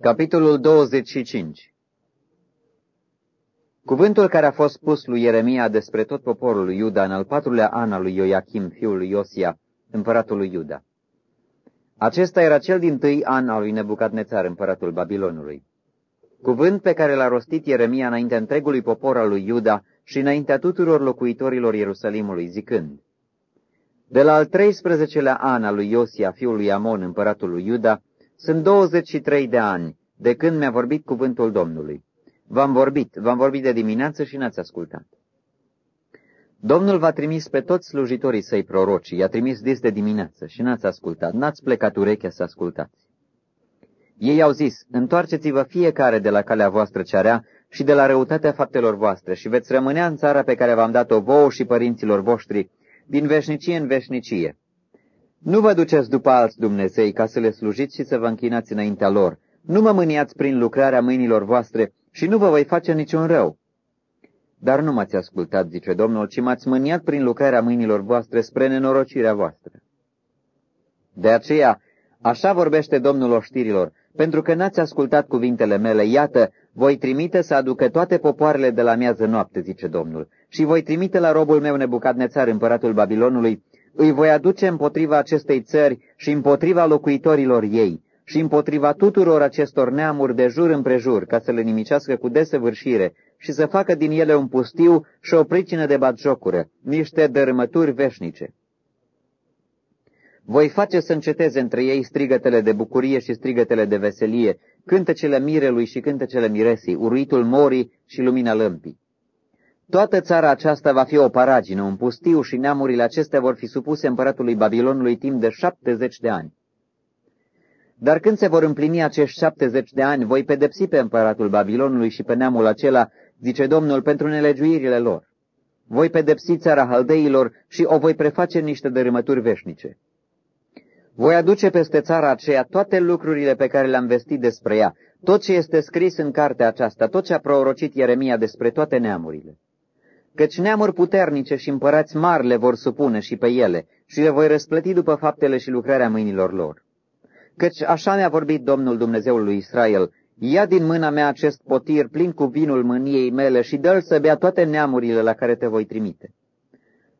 Capitolul 25 Cuvântul care a fost pus lui Ieremia despre tot poporul lui Iuda în al patrulea an al lui Ioachim, fiul lui Iosia, împăratul lui Iuda. Acesta era cel din tâi an al lui Nebucadnețar, împăratul Babilonului. Cuvânt pe care l-a rostit Ieremia înaintea întregului popor al lui Iuda și înaintea tuturor locuitorilor Ierusalimului, zicând, De la al 13-lea an al lui Iosia, fiul lui Amon, împăratul lui Iuda, sunt 23 de ani de când mi-a vorbit cuvântul Domnului. V-am vorbit, v-am vorbit de dimineață și n-ați ascultat. Domnul v-a trimis pe toți slujitorii săi proroci, i-a trimis dis de dimineață și n-ați ascultat, n-ați plecat urechea să ascultați. Ei au zis, întoarceți-vă fiecare de la calea voastră cearea și de la răutatea faptelor voastre și veți rămânea în țara pe care v-am dat-o vouă și părinților voștri, din veșnicie în veșnicie. Nu vă duceți după alți Dumnezei ca să le slujiți și să vă închinați înaintea lor. Nu mă mâniați prin lucrarea mâinilor voastre și nu vă voi face niciun rău. Dar nu m-ați ascultat, zice Domnul, ci m-ați mâniat prin lucrarea mâinilor voastre spre nenorocirea voastră. De aceea, așa vorbește Domnul oștirilor, pentru că n-ați ascultat cuvintele mele, iată, voi trimite să aducă toate popoarele de la miază noapte, zice Domnul, și voi trimite la robul meu Nebucadnețar, împăratul Babilonului, îi voi aduce împotriva acestei țări și împotriva locuitorilor ei și împotriva tuturor acestor neamuri de jur împrejur, ca să le nimicească cu desăvârșire și să facă din ele un pustiu și o pricină de batjocură, niște dărâmături veșnice. Voi face să înceteze între ei strigătele de bucurie și strigătele de veselie, cântecele mirelui și cântecele miresii, uruitul morii și lumina lămpii. Toată țara aceasta va fi o paragină, un pustiu și neamurile acestea vor fi supuse împăratului Babilonului timp de șaptezeci de ani. Dar când se vor împlini acești șaptezeci de ani, voi pedepsi pe împăratul Babilonului și pe neamul acela, zice Domnul, pentru nelegiuirile lor. Voi pedepsi țara haldeilor și o voi preface niște dărâmături veșnice. Voi aduce peste țara aceea toate lucrurile pe care le-am vestit despre ea, tot ce este scris în cartea aceasta, tot ce a prorocit Ieremia despre toate neamurile. Căci neamuri puternice și împărați mari le vor supune și pe ele și le voi răsplăti după faptele și lucrarea mâinilor lor. Căci așa mi-a vorbit Domnul Dumnezeul lui Israel, ia din mâna mea acest potir plin cu vinul mâniei mele și dă-l să bea toate neamurile la care te voi trimite.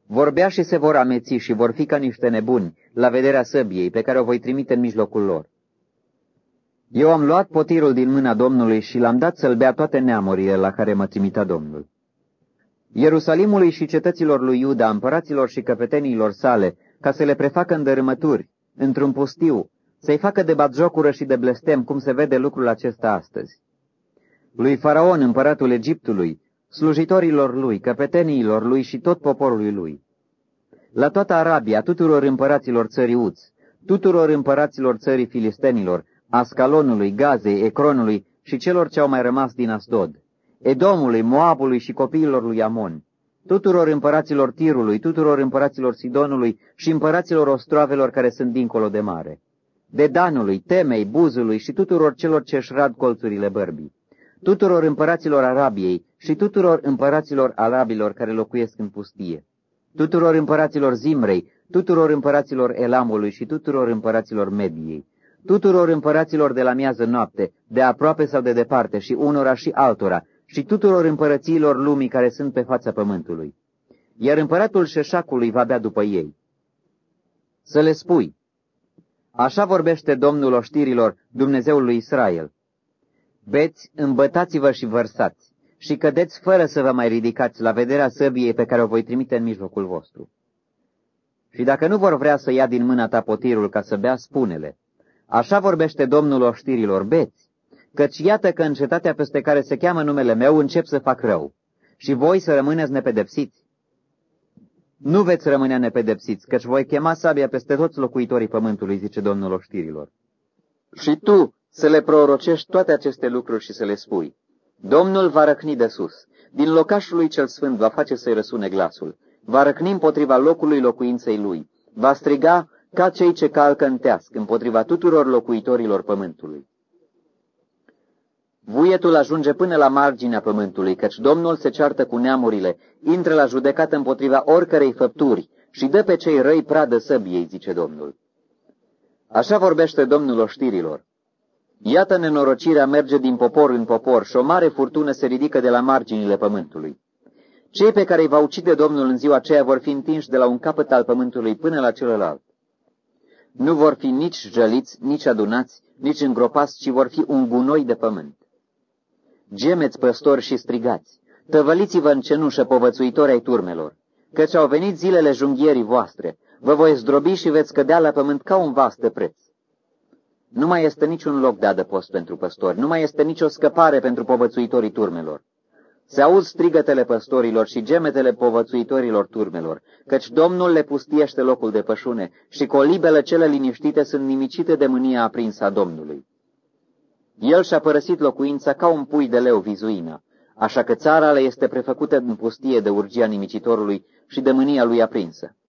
Vorbea și se vor ameți și vor fi ca niște nebuni la vederea săbiei pe care o voi trimite în mijlocul lor. Eu am luat potirul din mâna Domnului și l-am dat să-l bea toate neamurile la care mă trimitea Domnul. Ierusalimului și cetăților lui Iuda, împăraților și căpeteniilor sale, ca să le prefacă în dărâmături, într-un pustiu, să-i facă de batjocură și de blestem, cum se vede lucrul acesta astăzi. Lui Faraon, împăratul Egiptului, slujitorilor lui, căpeteniilor lui și tot poporului lui. La toată Arabia, tuturor împăraților țării Uț, tuturor împăraților țării filistenilor, Ascalonului, Gazei, Ecronului și celor ce au mai rămas din Asdod, Edomului, Moabului și copiilor lui Amon, tuturor împăraților Tirului, tuturor împăraților Sidonului și împăraților ostroavelor care sunt dincolo de mare, de Danului, Temei, Buzului și tuturor celor ce își rad colțurile bărbii, tuturor împăraților Arabiei și tuturor împăraților arabilor care locuiesc în pustie, tuturor împăraților Zimrei, tuturor împăraților Elamului și tuturor împăraților Mediei, tuturor împăraților de la miază noapte, de aproape sau de departe și unora și altora, și tuturor împărățiilor lumii care sunt pe fața pământului. Iar împăratul șeșacului va bea după ei. Să le spui, așa vorbește Domnul oștirilor, Dumnezeul lui Israel. Beți, îmbătați-vă și vărsați, și cădeți fără să vă mai ridicați la vederea săbiei pe care o voi trimite în mijlocul vostru. Și dacă nu vor vrea să ia din mâna ta potirul ca să bea, spune-le. Așa vorbește Domnul oștirilor, beți, căci iată că în cetatea peste care se cheamă numele meu încep să fac rău, și voi să rămâneți nepedepsiți. Nu veți rămâne nepedepsiți, căci voi chema sabia peste toți locuitorii pământului, zice Domnul oștirilor. Și tu să le prorocești toate aceste lucruri și să le spui, Domnul va răcni de sus, din locașul lui cel sfânt va face să-i răsune glasul, va răcni împotriva locului locuinței lui, va striga ca cei ce calcă în teasc împotriva tuturor locuitorilor pământului. Vuietul ajunge până la marginea pământului, căci Domnul se ceartă cu neamurile, intră la judecată împotriva oricărei făpturi și dă pe cei răi pradă săbiei, zice Domnul. Așa vorbește Domnul oștirilor. Iată nenorocirea merge din popor în popor și o mare furtună se ridică de la marginile pământului. Cei pe care îi va ucide Domnul în ziua aceea vor fi întinși de la un capăt al pământului până la celălalt. Nu vor fi nici jăliți, nici adunați, nici îngropați, ci vor fi un gunoi de pământ. Gemeți, păstori, și strigați, tăvăliți-vă în cenușă, povățuitori ai turmelor, căci au venit zilele junghierii voastre, vă voi zdrobi și veți cădea la pământ ca un vas de preț. Nu mai este niciun loc de adăpost pentru păstori, nu mai este nicio scăpare pentru povățuitorii turmelor. Se auz strigătele păstorilor și gemetele povățuitorilor turmelor, căci Domnul le pustiește locul de pășune și colibele cele liniștite sunt nimicite de mânia aprinsă a Domnului. El și-a părăsit locuința ca un pui de leu vizuină, așa că țara le este prefăcută în pustie de urgia nimicitorului și de mânia lui aprinsă.